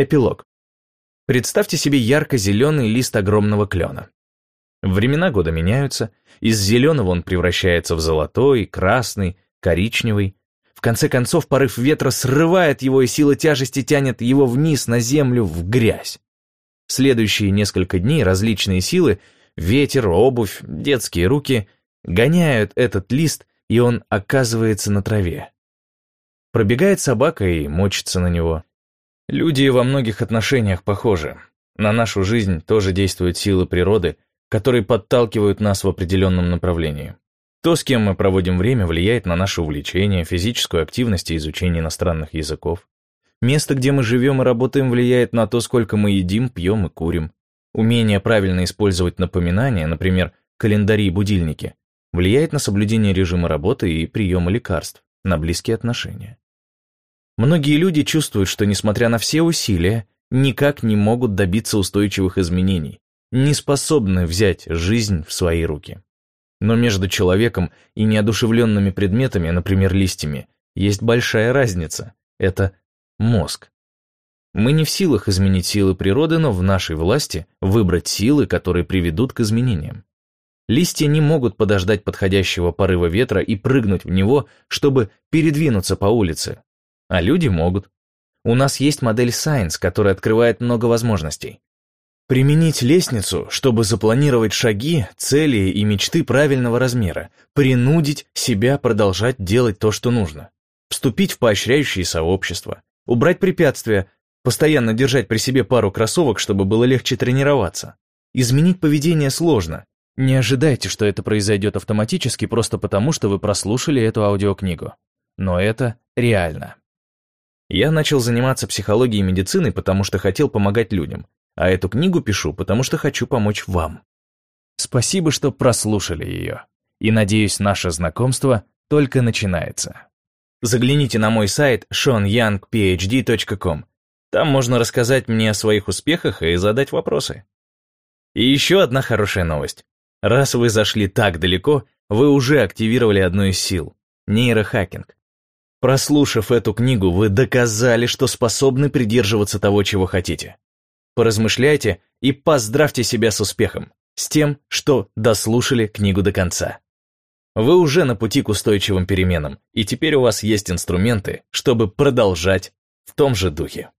Эпилог. Представьте себе ярко-зеленый лист огромного клена. Времена года меняются, из зеленого он превращается в золотой, красный, коричневый. В конце концов, порыв ветра срывает его, и сила тяжести тянет его вниз на землю, в грязь. Следующие несколько дней различные силы — ветер, обувь, детские руки — гоняют этот лист, и он оказывается на траве. Пробегает собака и мочится на него. Люди во многих отношениях похожи. На нашу жизнь тоже действуют силы природы, которые подталкивают нас в определенном направлении. То, с кем мы проводим время, влияет на наше увлечение, физическую активность и изучение иностранных языков. Место, где мы живем и работаем, влияет на то, сколько мы едим, пьем и курим. Умение правильно использовать напоминания, например, календари и будильники, влияет на соблюдение режима работы и приема лекарств, на близкие отношения. Многие люди чувствуют, что, несмотря на все усилия, никак не могут добиться устойчивых изменений, не способны взять жизнь в свои руки. Но между человеком и неодушевленными предметами, например, листьями, есть большая разница. Это мозг. Мы не в силах изменить силы природы, но в нашей власти выбрать силы, которые приведут к изменениям. Листья не могут подождать подходящего порыва ветра и прыгнуть в него, чтобы передвинуться по улице. А люди могут. У нас есть модель Science, которая открывает много возможностей. Применить лестницу, чтобы запланировать шаги, цели и мечты правильного размера, принудить себя продолжать делать то, что нужно. Вступить в поощряющие сообщества, убрать препятствия, постоянно держать при себе пару кроссовок, чтобы было легче тренироваться. Изменить поведение сложно. Не ожидайте, что это произойдет автоматически просто потому, что вы прослушали эту аудиокнигу. Но это реально. Я начал заниматься психологией и медициной, потому что хотел помогать людям, а эту книгу пишу, потому что хочу помочь вам. Спасибо, что прослушали ее. И надеюсь, наше знакомство только начинается. Загляните на мой сайт seanyoungphd.com. Там можно рассказать мне о своих успехах и задать вопросы. И еще одна хорошая новость. Раз вы зашли так далеко, вы уже активировали одну из сил – нейрохакинг. Прослушав эту книгу, вы доказали, что способны придерживаться того, чего хотите поразмышляйте и поздравьте себя с успехом, с тем, что дослушали книгу до конца. Вы уже на пути к устойчивым переменам, и теперь у вас есть инструменты, чтобы продолжать в том же духе.